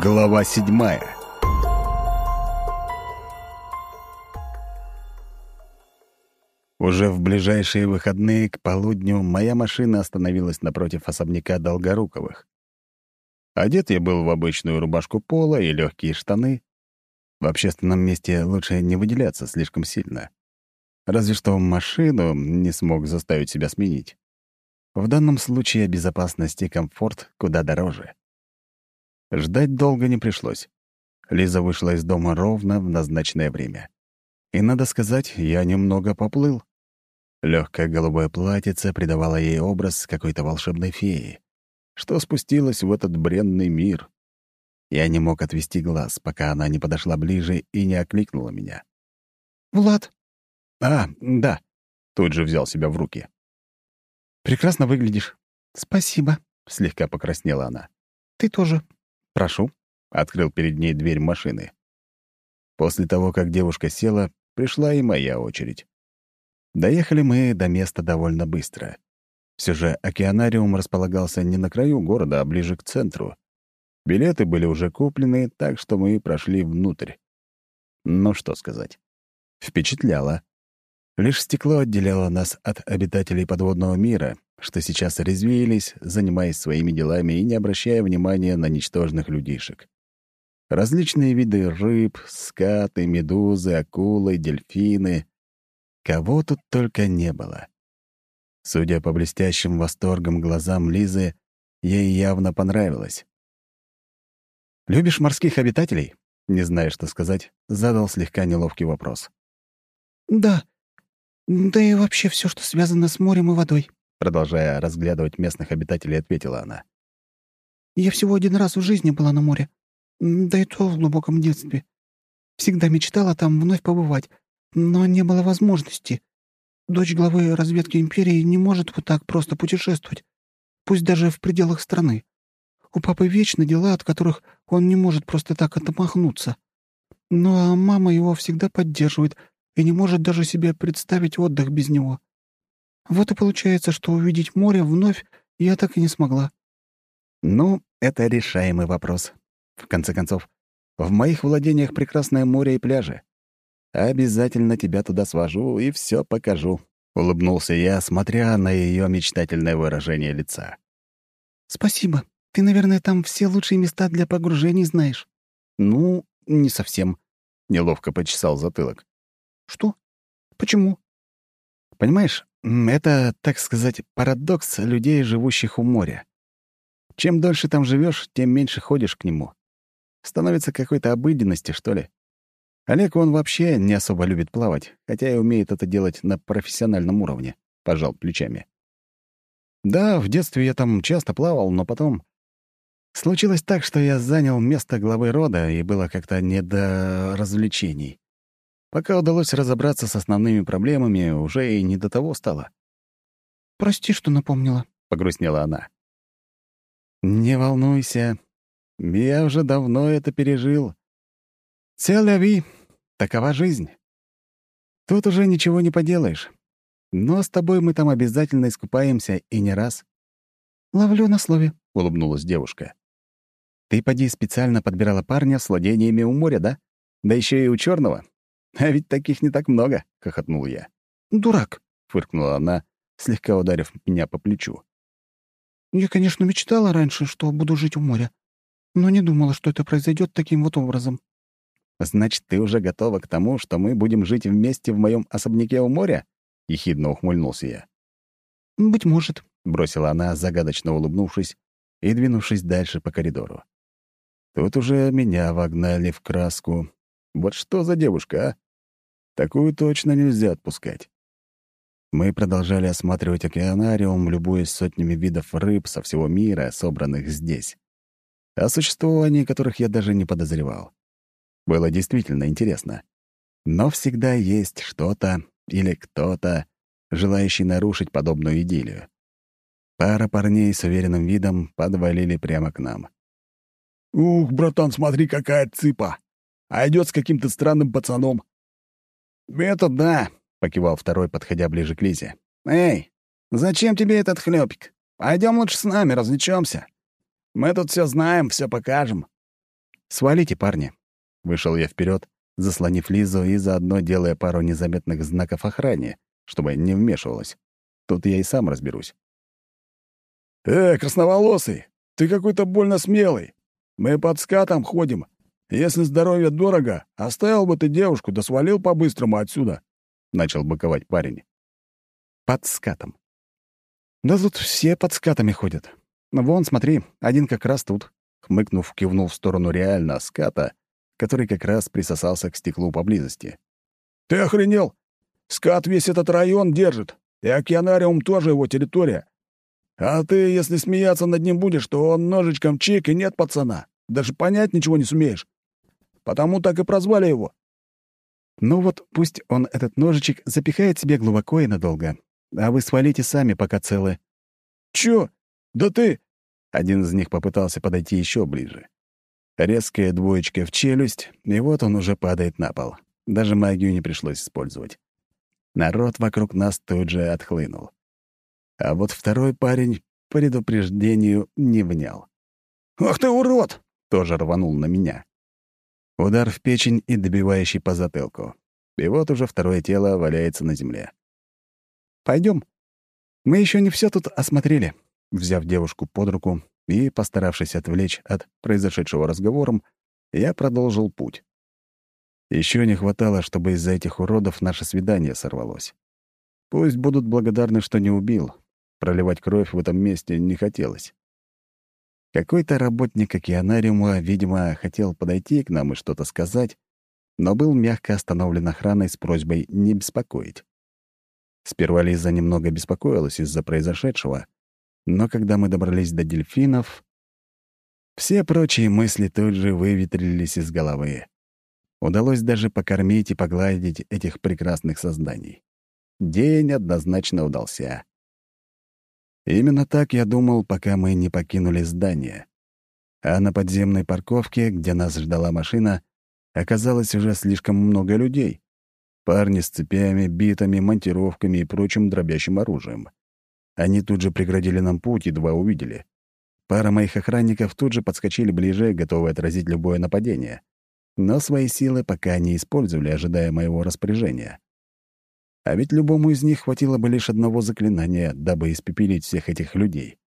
Глава седьмая Уже в ближайшие выходные к полудню моя машина остановилась напротив особняка Долгоруковых. Одет я был в обычную рубашку пола и легкие штаны. В общественном месте лучше не выделяться слишком сильно. Разве что машину не смог заставить себя сменить. В данном случае безопасность и комфорт куда дороже. Ждать долго не пришлось. Лиза вышла из дома ровно в назначенное время. И, надо сказать, я немного поплыл. Легкое голубое платьице придавало ей образ какой-то волшебной феи, что спустилась в этот бренный мир. Я не мог отвести глаз, пока она не подошла ближе и не окликнула меня. «Влад!» «А, да!» — тут же взял себя в руки. «Прекрасно выглядишь». «Спасибо», — слегка покраснела она. «Ты тоже». «Прошу», — открыл перед ней дверь машины. После того, как девушка села, пришла и моя очередь. Доехали мы до места довольно быстро. Все же океанариум располагался не на краю города, а ближе к центру. Билеты были уже куплены, так что мы прошли внутрь. Ну что сказать. Впечатляло. Лишь стекло отделяло нас от обитателей подводного мира, что сейчас резвились, занимаясь своими делами и не обращая внимания на ничтожных людишек. Различные виды рыб, скаты, медузы, акулы, дельфины. Кого тут только не было. Судя по блестящим восторгом глазам Лизы, ей явно понравилось. «Любишь морских обитателей?» Не зная, что сказать, задал слегка неловкий вопрос. «Да, да и вообще все, что связано с морем и водой», продолжая разглядывать местных обитателей, ответила она. «Я всего один раз в жизни была на море, да и то в глубоком детстве. Всегда мечтала там вновь побывать, но не было возможности. Дочь главы разведки империи не может вот так просто путешествовать, пусть даже в пределах страны. У папы вечно дела, от которых он не может просто так отмахнуться. Ну а мама его всегда поддерживает — и не может даже себе представить отдых без него. Вот и получается, что увидеть море вновь я так и не смогла. Ну, это решаемый вопрос. В конце концов, в моих владениях прекрасное море и пляжи. Обязательно тебя туда свожу и все покажу. Улыбнулся я, смотря на ее мечтательное выражение лица. «Спасибо. Ты, наверное, там все лучшие места для погружений знаешь». «Ну, не совсем», — неловко почесал затылок. «Что? Почему?» «Понимаешь, это, так сказать, парадокс людей, живущих у моря. Чем дольше там живешь, тем меньше ходишь к нему. Становится какой-то обыденности, что ли. Олег, он вообще не особо любит плавать, хотя и умеет это делать на профессиональном уровне», — пожал плечами. «Да, в детстве я там часто плавал, но потом...» Случилось так, что я занял место главы рода, и было как-то не до развлечений. Пока удалось разобраться с основными проблемами, уже и не до того стало. «Прости, что напомнила», — погрустнела она. «Не волнуйся. Я уже давно это пережил. Целяви, такова жизнь. Тут уже ничего не поделаешь. Но с тобой мы там обязательно искупаемся и не раз». «Ловлю на слове», — улыбнулась девушка. «Ты, поди, специально подбирала парня с владениями у моря, да? Да еще и у черного. «А ведь таких не так много», — хохотнул я. «Дурак», — фыркнула она, слегка ударив меня по плечу. «Я, конечно, мечтала раньше, что буду жить у моря, но не думала, что это произойдет таким вот образом». «Значит, ты уже готова к тому, что мы будем жить вместе в моем особняке у моря?» — ехидно ухмыльнулся я. «Быть может», — бросила она, загадочно улыбнувшись и двинувшись дальше по коридору. Тут уже меня вогнали в краску. Вот что за девушка, а? Такую точно нельзя отпускать. Мы продолжали осматривать океанариум, любуясь сотнями видов рыб со всего мира, собранных здесь, о существовании которых я даже не подозревал. Было действительно интересно. Но всегда есть что-то или кто-то, желающий нарушить подобную идиллию. Пара парней с уверенным видом подвалили прямо к нам. «Ух, братан, смотри, какая цыпа! А идет с каким-то странным пацаном. «Это да», — покивал второй, подходя ближе к Лизе. «Эй, зачем тебе этот хлёпик? Пойдем лучше с нами, развлечемся. Мы тут все знаем, все покажем». «Свалите, парни!» Вышел я вперед, заслонив Лизу и заодно делая пару незаметных знаков охране, чтобы не вмешивалась. Тут я и сам разберусь. «Э, красноволосый, ты какой-то больно смелый. Мы под скатом ходим. Если здоровье дорого, оставил бы ты девушку, да свалил по-быстрому отсюда», — начал быковать парень. «Под скатом. Да тут все под скатами ходят. Вон, смотри, один как раз тут», — хмыкнув, кивнул в сторону реально ската, который как раз присосался к стеклу поблизости. «Ты охренел? Скат весь этот район держит, и океанариум тоже его территория. А ты, если смеяться над ним будешь, то он ножичком чик, и нет пацана. Даже понять ничего не сумеешь. Потому так и прозвали его. Ну вот пусть он этот ножичек запихает себе глубоко и надолго. А вы свалите сами, пока целы. Чё? Да ты... Один из них попытался подойти еще ближе. Резкая двоечка в челюсть, и вот он уже падает на пол. Даже магию не пришлось использовать. Народ вокруг нас тут же отхлынул. А вот второй парень предупреждению не внял. «Ах ты урод!» — тоже рванул на меня. Удар в печень и добивающий по затылку. И вот уже второе тело валяется на земле. Пойдем. Мы еще не все тут осмотрели. Взяв девушку под руку и постаравшись отвлечь от произошедшего разговором, я продолжил путь. Еще не хватало, чтобы из-за этих уродов наше свидание сорвалось. Пусть будут благодарны, что не убил. Проливать кровь в этом месте не хотелось. Какой-то работник океанариума, видимо, хотел подойти к нам и что-то сказать, но был мягко остановлен охраной с просьбой не беспокоить. Сперва Лиза немного беспокоилась из-за произошедшего, но когда мы добрались до дельфинов, все прочие мысли тут же выветрились из головы. Удалось даже покормить и погладить этих прекрасных созданий. День однозначно удался. Именно так я думал, пока мы не покинули здание. А на подземной парковке, где нас ждала машина, оказалось уже слишком много людей. Парни с цепями, битами, монтировками и прочим дробящим оружием. Они тут же преградили нам путь, едва увидели. Пара моих охранников тут же подскочили ближе, готовые отразить любое нападение. Но свои силы пока не использовали, ожидая моего распоряжения. А ведь любому из них хватило бы лишь одного заклинания, дабы испепелить всех этих людей.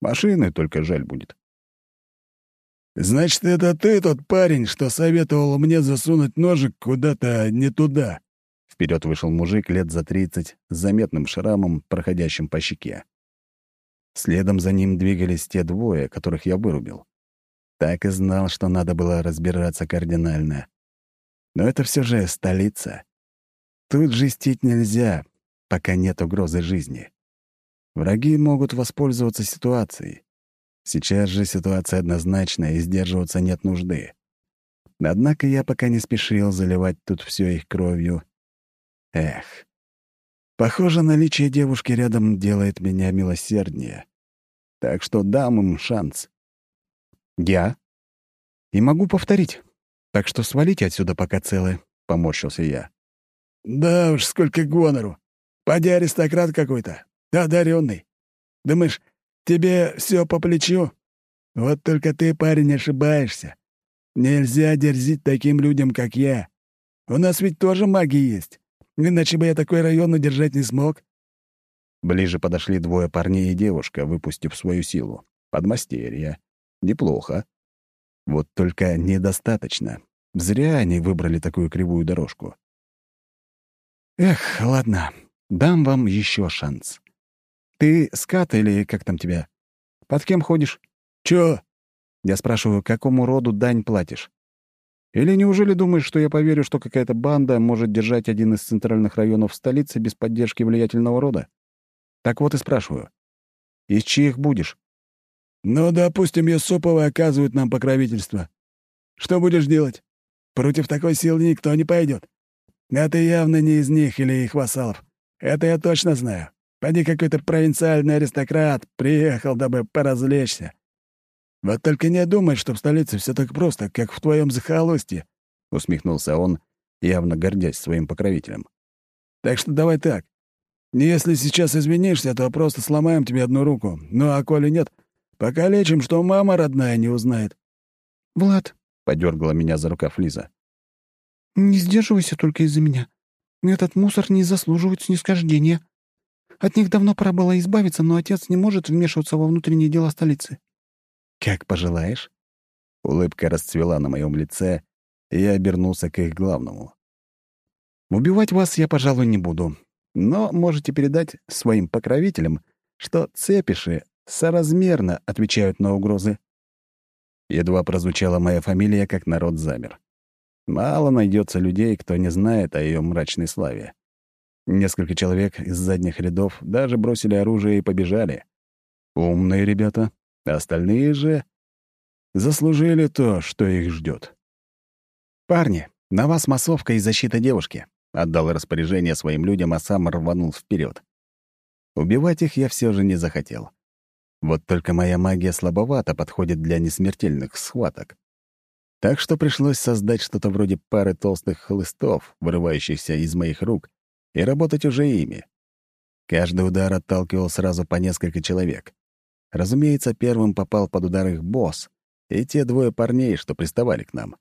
Машины только жаль будет. «Значит, это ты тот парень, что советовал мне засунуть ножик куда-то не туда?» Вперед вышел мужик лет за тридцать с заметным шрамом, проходящим по щеке. Следом за ним двигались те двое, которых я вырубил. Так и знал, что надо было разбираться кардинально. Но это все же столица. Тут жестить нельзя, пока нет угрозы жизни. Враги могут воспользоваться ситуацией. Сейчас же ситуация однозначная, и сдерживаться нет нужды. Однако я пока не спешил заливать тут все их кровью. Эх. Похоже, наличие девушки рядом делает меня милосерднее. Так что дам им шанс. Я? И могу повторить. Так что свалите отсюда, пока целы, — поморщился я. Да уж, сколько гонору. Поди аристократ какой-то, одаренный. Думаешь, тебе все по плечу? Вот только ты, парень, ошибаешься. Нельзя дерзить таким людям, как я. У нас ведь тоже маги есть. Иначе бы я такой район удержать не смог. Ближе подошли двое парней и девушка, выпустив свою силу. Подмастерья. Неплохо. Вот только недостаточно. Зря они выбрали такую кривую дорожку. Эх, ладно, дам вам еще шанс. Ты скат или как там тебя? Под кем ходишь? Чё? Я спрашиваю, какому роду дань платишь? Или неужели думаешь, что я поверю, что какая-то банда может держать один из центральных районов столицы без поддержки влиятельного рода? Так вот и спрашиваю. Из чьих будешь? Ну, допустим, Юсуповы оказывают нам покровительство. Что будешь делать? Против такой силы никто не пойдет. А ты явно не из них или их вассалов. Это я точно знаю. Поди какой-то провинциальный аристократ приехал, дабы поразвлечься. Вот только не думай, что в столице все так просто, как в твоем захолустье», — усмехнулся он, явно гордясь своим покровителем. «Так что давай так. Если сейчас извинишься, то просто сломаем тебе одну руку. Ну а коли нет, покалечим, что мама родная не узнает». «Влад, — подергала меня за рукав Лиза. «Не сдерживайся только из-за меня. Этот мусор не заслуживает снисхождения. От них давно пора было избавиться, но отец не может вмешиваться во внутренние дела столицы». «Как пожелаешь». Улыбка расцвела на моем лице, и я обернулся к их главному. «Убивать вас я, пожалуй, не буду, но можете передать своим покровителям, что цепиши соразмерно отвечают на угрозы». Едва прозвучала моя фамилия, как народ замер. Мало найдется людей, кто не знает о ее мрачной славе. Несколько человек из задних рядов даже бросили оружие и побежали. Умные ребята, остальные же заслужили то, что их ждет. «Парни, на вас массовка и защита девушки», — отдал распоряжение своим людям, а сам рванул вперед. Убивать их я все же не захотел. Вот только моя магия слабовато подходит для несмертельных схваток. Так что пришлось создать что-то вроде пары толстых хлыстов, вырывающихся из моих рук, и работать уже ими. Каждый удар отталкивал сразу по несколько человек. Разумеется, первым попал под удар их босс и те двое парней, что приставали к нам.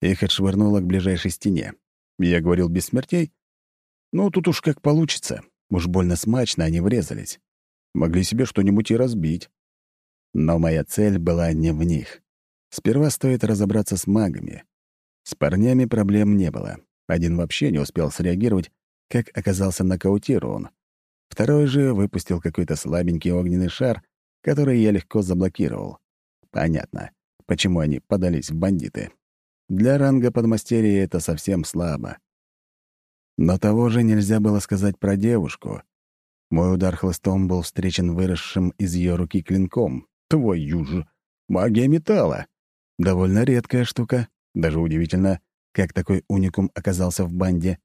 Их отшвырнуло к ближайшей стене. Я говорил без смертей? Ну, тут уж как получится. Уж больно смачно они врезались. Могли себе что-нибудь и разбить. Но моя цель была не в них. Сперва стоит разобраться с магами. С парнями проблем не было. Один вообще не успел среагировать, как оказался нокаутирован. Второй же выпустил какой-то слабенький огненный шар, который я легко заблокировал. Понятно, почему они подались в бандиты. Для ранга подмастерья это совсем слабо. Но того же нельзя было сказать про девушку. Мой удар хлыстом был встречен выросшим из ее руки клинком. Твою же! Магия металла! Довольно редкая штука. Даже удивительно, как такой уникум оказался в банде.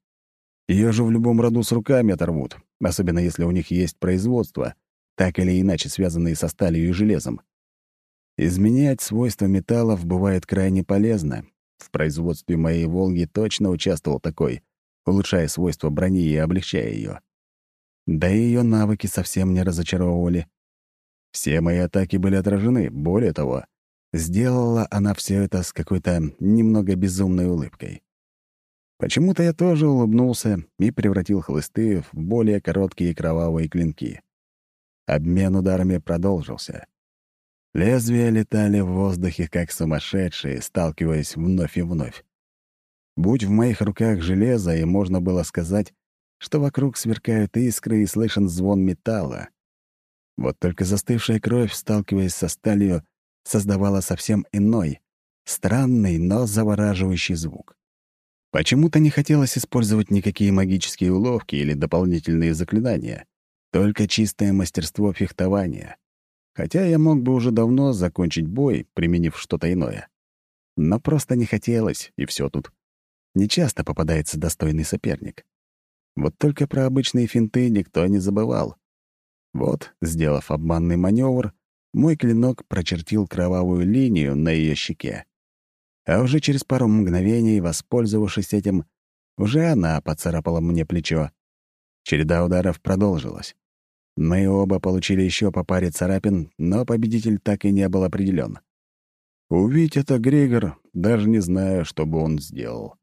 Ее же в любом роду с руками оторвут, особенно если у них есть производство, так или иначе связанные со сталью и железом. Изменять свойства металлов бывает крайне полезно. В производстве моей «Волги» точно участвовал такой, улучшая свойства брони и облегчая ее. Да и ее навыки совсем не разочаровывали. Все мои атаки были отражены, более того, Сделала она все это с какой-то немного безумной улыбкой. Почему-то я тоже улыбнулся и превратил хлысты в более короткие кровавые клинки. Обмен ударами продолжился. Лезвия летали в воздухе, как сумасшедшие, сталкиваясь вновь и вновь. Будь в моих руках железо, и можно было сказать, что вокруг сверкают искры и слышен звон металла. Вот только застывшая кровь, сталкиваясь со сталью, создавала совсем иной, странный, но завораживающий звук. Почему-то не хотелось использовать никакие магические уловки или дополнительные заклинания, только чистое мастерство фехтования. Хотя я мог бы уже давно закончить бой, применив что-то иное. Но просто не хотелось, и все тут. Нечасто попадается достойный соперник. Вот только про обычные финты никто не забывал. Вот, сделав обманный маневр, мой клинок прочертил кровавую линию на ее щеке. А уже через пару мгновений, воспользовавшись этим, уже она поцарапала мне плечо. Череда ударов продолжилась. Мы оба получили еще по паре царапин, но победитель так и не был определен. Увидеть это Григор, даже не знаю, что бы он сделал.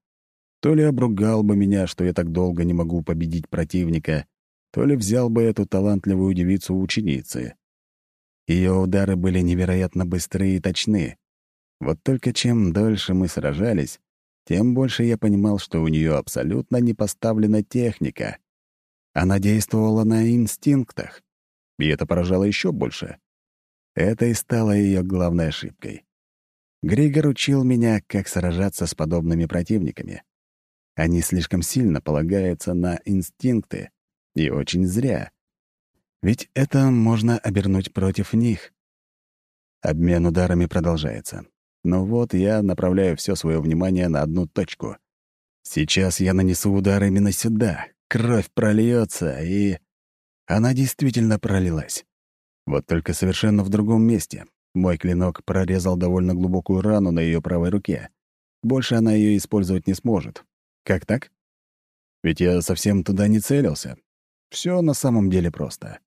То ли обругал бы меня, что я так долго не могу победить противника, то ли взял бы эту талантливую девицу ученицы. Ее удары были невероятно быстрые и точны. Вот только чем дольше мы сражались, тем больше я понимал, что у нее абсолютно не поставлена техника. Она действовала на инстинктах, и это поражало еще больше. Это и стало ее главной ошибкой. Григор учил меня, как сражаться с подобными противниками. Они слишком сильно полагаются на инстинкты, и очень зря. Ведь это можно обернуть против них. Обмен ударами продолжается. Но вот я направляю все свое внимание на одну точку. Сейчас я нанесу удар именно сюда. Кровь прольется, и... Она действительно пролилась. Вот только совершенно в другом месте. Мой клинок прорезал довольно глубокую рану на ее правой руке. Больше она ее использовать не сможет. Как так? Ведь я совсем туда не целился. Все на самом деле просто.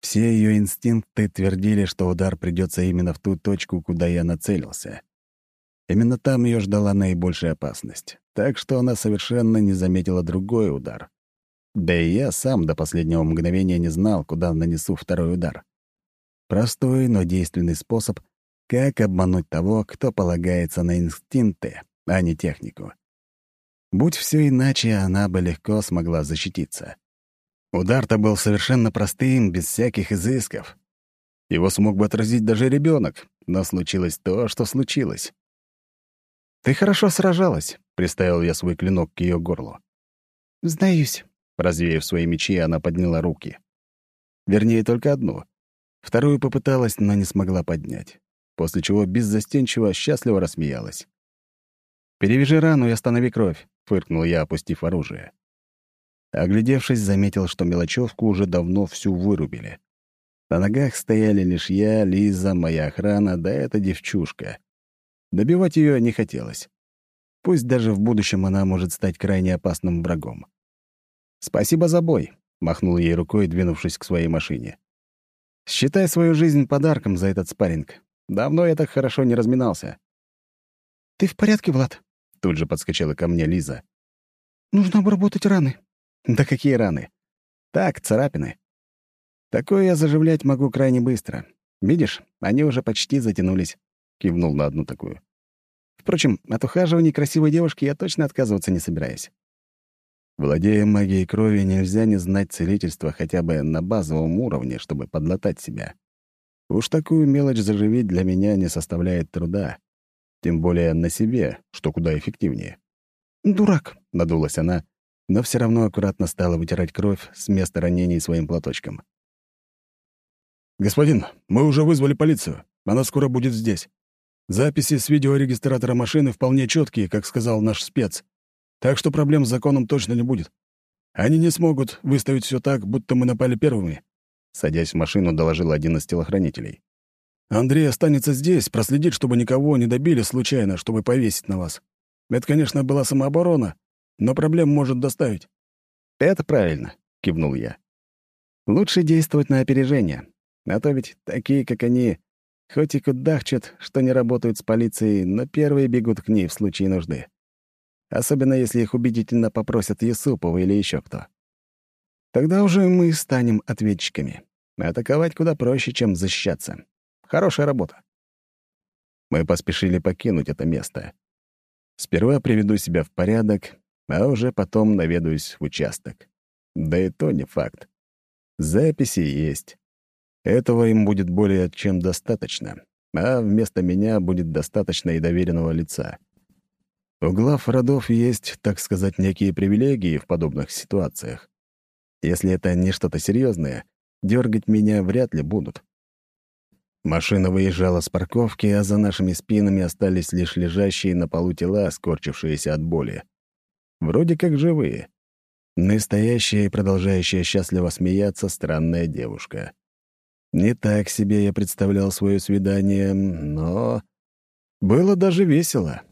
Все ее инстинкты твердили, что удар придется именно в ту точку, куда я нацелился. Именно там ее ждала наибольшая опасность, так что она совершенно не заметила другой удар. Да и я сам до последнего мгновения не знал, куда нанесу второй удар. Простой, но действенный способ, как обмануть того, кто полагается на инстинкты, а не технику. Будь все иначе, она бы легко смогла защититься. Удар-то был совершенно простым, без всяких изысков. Его смог бы отразить даже ребенок, но случилось то, что случилось. «Ты хорошо сражалась», — приставил я свой клинок к ее горлу. «Сдаюсь», — развеяв свои мечи, она подняла руки. Вернее, только одну. Вторую попыталась, но не смогла поднять, после чего беззастенчиво, счастливо рассмеялась. «Перевяжи рану и останови кровь», — фыркнул я, опустив оружие. Оглядевшись, заметил, что мелочевку уже давно всю вырубили. На ногах стояли лишь я, Лиза, моя охрана, да эта девчушка. Добивать ее не хотелось. Пусть даже в будущем она может стать крайне опасным врагом. «Спасибо за бой», — махнул ей рукой, двинувшись к своей машине. «Считай свою жизнь подарком за этот спарринг. Давно я так хорошо не разминался». «Ты в порядке, Влад?» — тут же подскочила ко мне Лиза. «Нужно обработать раны». «Да какие раны? Так, царапины. Такое я заживлять могу крайне быстро. Видишь, они уже почти затянулись», — кивнул на одну такую. «Впрочем, от ухаживания красивой девушки я точно отказываться не собираюсь». Владея магией крови, нельзя не знать целительства хотя бы на базовом уровне, чтобы подлатать себя. Уж такую мелочь заживить для меня не составляет труда. Тем более на себе, что куда эффективнее. «Дурак», — надулась она, но все равно аккуратно стала вытирать кровь с места ранений своим платочком. «Господин, мы уже вызвали полицию. Она скоро будет здесь. Записи с видеорегистратора машины вполне четкие, как сказал наш спец. Так что проблем с законом точно не будет. Они не смогут выставить все так, будто мы напали первыми», — садясь в машину, доложил один из телохранителей. «Андрей останется здесь, проследит, чтобы никого не добили случайно, чтобы повесить на вас. Это, конечно, была самооборона, но проблем может доставить». «Это правильно», — кивнул я. «Лучше действовать на опережение. А то ведь такие, как они, хоть и кудахчут, что не работают с полицией, но первые бегут к ней в случае нужды. Особенно если их убедительно попросят Юсупова или еще кто. Тогда уже мы станем ответчиками. Атаковать куда проще, чем защищаться. Хорошая работа. Мы поспешили покинуть это место. Сперва приведу себя в порядок, а уже потом наведаюсь в участок. Да и то не факт. Записи есть. Этого им будет более чем достаточно, а вместо меня будет достаточно и доверенного лица. У глав родов есть, так сказать, некие привилегии в подобных ситуациях. Если это не что-то серьезное, дергать меня вряд ли будут. Машина выезжала с парковки, а за нашими спинами остались лишь лежащие на полу тела, скорчившиеся от боли. Вроде как живые. Настоящая и продолжающая счастливо смеяться странная девушка. Не так себе я представлял свое свидание, но... Было даже весело.